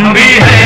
हम भी हैं